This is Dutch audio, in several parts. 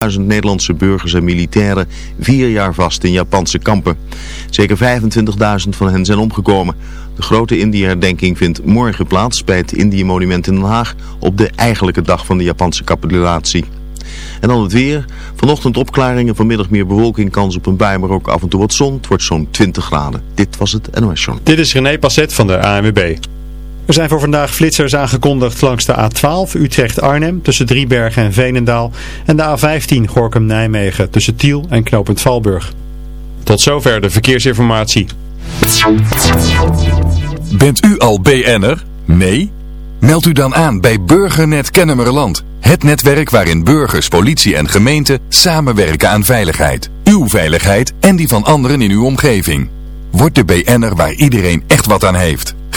duizend Nederlandse burgers en militairen vier jaar vast in Japanse kampen. Zeker 25.000 van hen zijn omgekomen. De grote Indië-herdenking vindt morgen plaats bij het Indië-monument in Den Haag op de eigenlijke dag van de Japanse capitulatie. En dan het weer. Vanochtend opklaringen, vanmiddag meer bewolking, kans op een bui, maar ook af en toe wat zon. Het wordt zo'n 20 graden. Dit was het NOS Show. Dit is René Passet van de ANWB. Er zijn voor vandaag flitsers aangekondigd langs de A12 Utrecht-Arnhem tussen Driebergen en Veenendaal en de A15 Gorkum-Nijmegen tussen Tiel en Knopend Valburg. Tot zover de verkeersinformatie. Bent u al BN'er? Nee? Meld u dan aan bij Burgernet Kennemerland. Het netwerk waarin burgers, politie en gemeente samenwerken aan veiligheid. Uw veiligheid en die van anderen in uw omgeving. Word de BN'er waar iedereen echt wat aan heeft.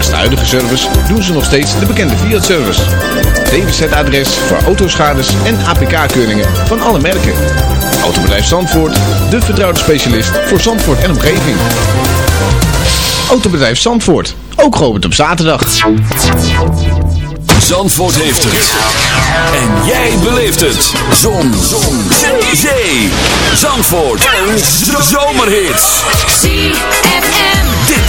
Naast de huidige service doen ze nog steeds de bekende Fiat-service. DWZ-adres voor autoschades en APK-keuringen van alle merken. Autobedrijf Zandvoort, de vertrouwde specialist voor Zandvoort en omgeving. Autobedrijf Zandvoort, ook geopend op zaterdag. Zandvoort heeft het. En jij beleeft het. Zon. Zon. Zee. Zee. Zandvoort. Een zomerhit. ZFM.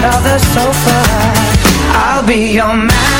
another sofa. I'll be your man.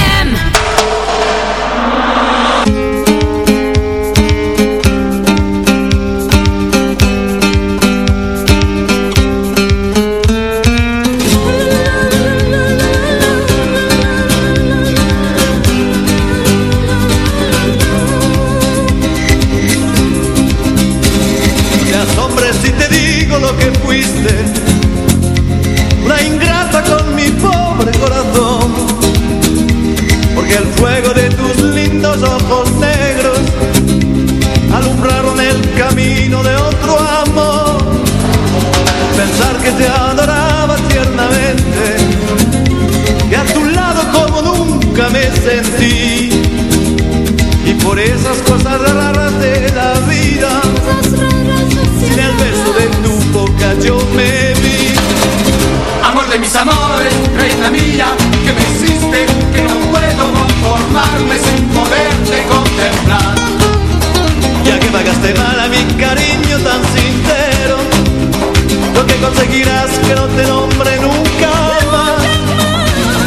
conseguirás que no te nombre nunca más.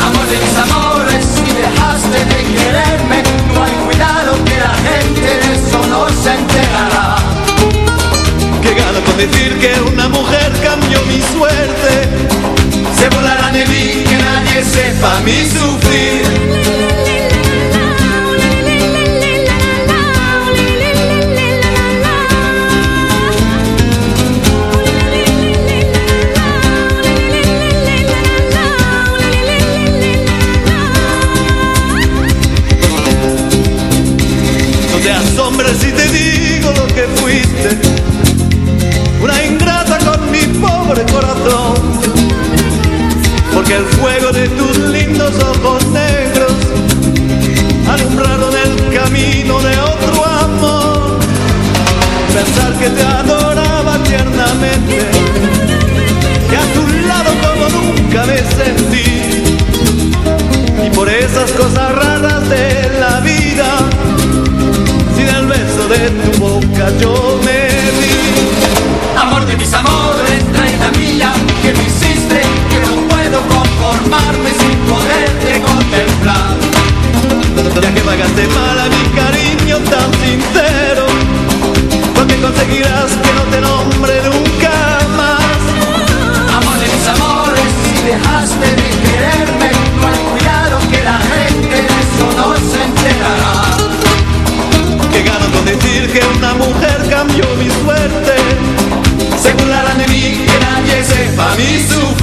Amores amores, si dejaste de quererme, no hay cuidado que la gente de eso no se enterará. Que gano con decir que una mujer cambió mi suerte. Se volará de mí que nadie sepa mi sufrir. esas cosas raras de la vida. Sin el beso de tu boca yo me vi. Amor de mis amores, traidora mía, que me hiciste, que no puedo conformarme sin poderte contemplar. Ya que pagaste mal a mi cariño tan sincero, porque conseguirás que no te nombre nunca. família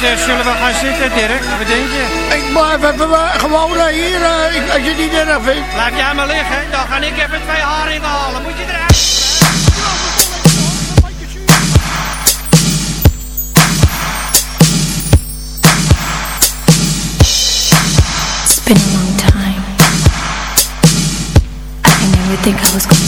moment eh, zullen we gaan zitten, Dirk? Wat denk je? Ik blijf even eh, gewoon eh, hier, als je het niet erg vindt. Laat jij maar liggen, dan ga ik even twee haringen halen. Moet je eruit? It's been a long time. I never think I was going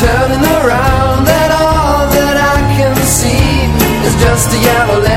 turning around, that all that I can see is just a yellow.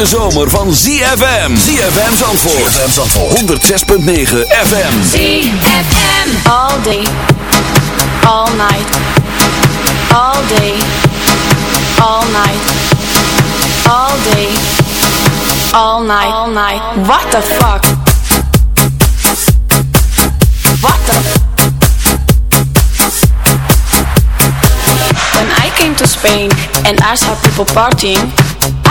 Hete zomer van ZFM. ZFM Zandvoort. ZFM Zandvoort. 106.9 FM. ZFM. All day. All night. All day. All night. All day. All night. All night. What the fuck? What the When I came to Spain and I saw people partying,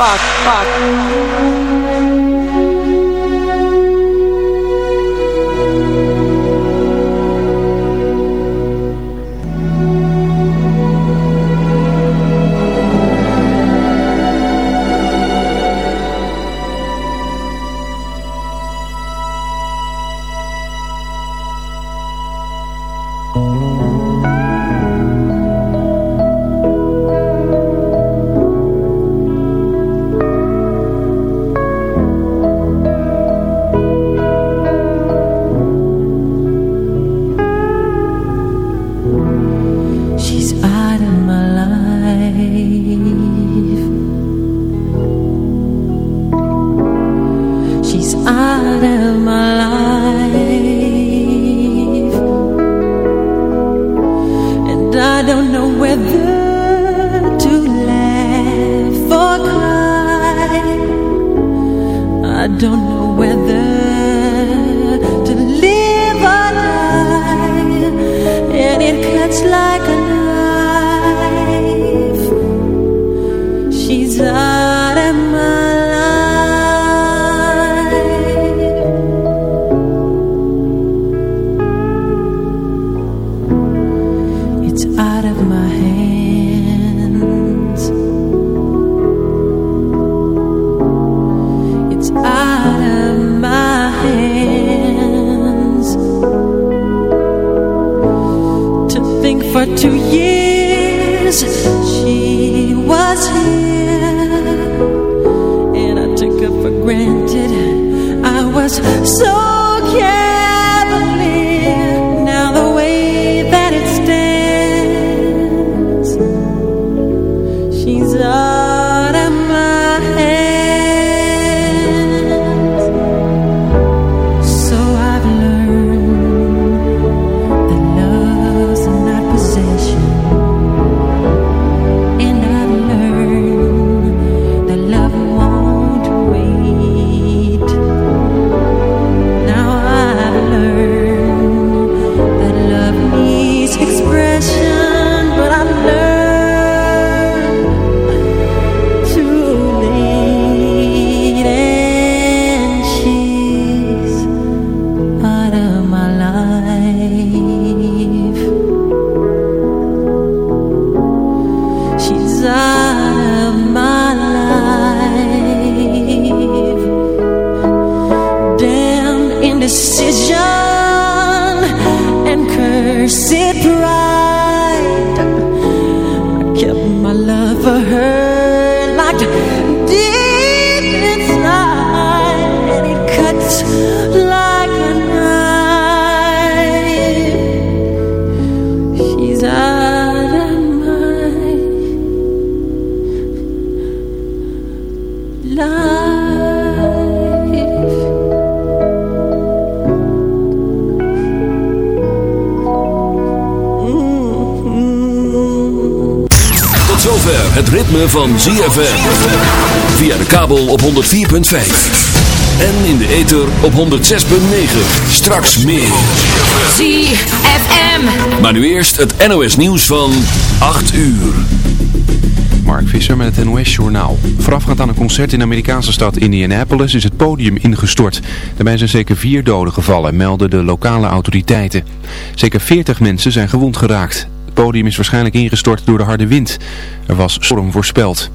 Fuck? Fuck. So cavalier. Van ZFM. Via de kabel op 104.5. En in de ether op 106.9. Straks meer. ZFM. Maar nu eerst het NOS nieuws van 8 uur. Mark Visser met het NOS-journaal. Voorafgaand aan een concert in de Amerikaanse stad Indianapolis is het podium ingestort. Daarbij zijn zeker vier doden gevallen, melden de lokale autoriteiten. Zeker 40 mensen zijn gewond geraakt. Het podium is waarschijnlijk ingestort door de harde wind. Er was storm voorspeld.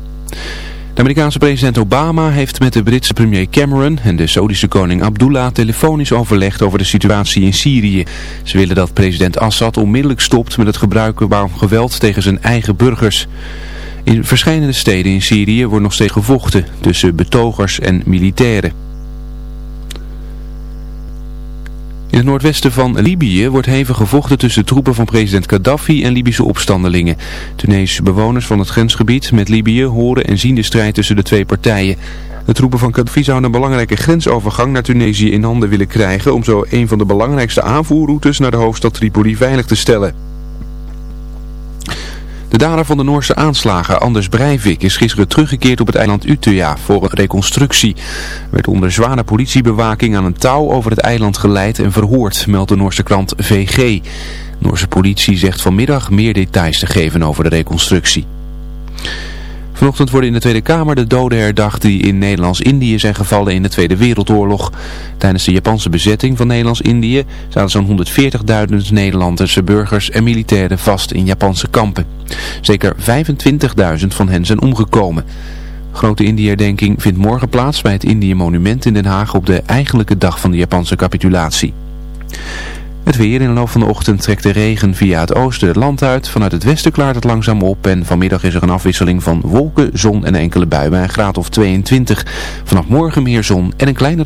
De Amerikaanse president Obama heeft met de Britse premier Cameron en de Saudische koning Abdullah telefonisch overlegd over de situatie in Syrië. Ze willen dat president Assad onmiddellijk stopt met het gebruiken van geweld tegen zijn eigen burgers. In verschillende steden in Syrië wordt nog steeds gevochten tussen betogers en militairen. In het noordwesten van Libië wordt hevig gevochten tussen troepen van president Gaddafi en Libische opstandelingen. Tunesische bewoners van het grensgebied met Libië horen en zien de strijd tussen de twee partijen. De troepen van Gaddafi zouden een belangrijke grensovergang naar Tunesië in handen willen krijgen om zo een van de belangrijkste aanvoerroutes naar de hoofdstad Tripoli veilig te stellen. De dader van de Noorse aanslagen, Anders Breivik, is gisteren teruggekeerd op het eiland Utøya voor een reconstructie. Hij werd onder zware politiebewaking aan een touw over het eiland geleid en verhoord, meldt de Noorse krant VG. De Noorse politie zegt vanmiddag meer details te geven over de reconstructie. Vanochtend worden in de Tweede Kamer de doden herdacht die in Nederlands-Indië zijn gevallen in de Tweede Wereldoorlog. Tijdens de Japanse bezetting van Nederlands-Indië zaten zo'n 140.000 Nederlandse burgers en militairen vast in Japanse kampen. Zeker 25.000 van hen zijn omgekomen. Grote Indië-herdenking vindt morgen plaats bij het Indië-monument in Den Haag op de eigenlijke dag van de Japanse capitulatie. Het weer in de loop van de ochtend trekt de regen via het oosten het land uit. Vanuit het westen klaart het langzaam op en vanmiddag is er een afwisseling van wolken, zon en enkele buien een graad of 22. Vanaf morgen meer zon en een kleinere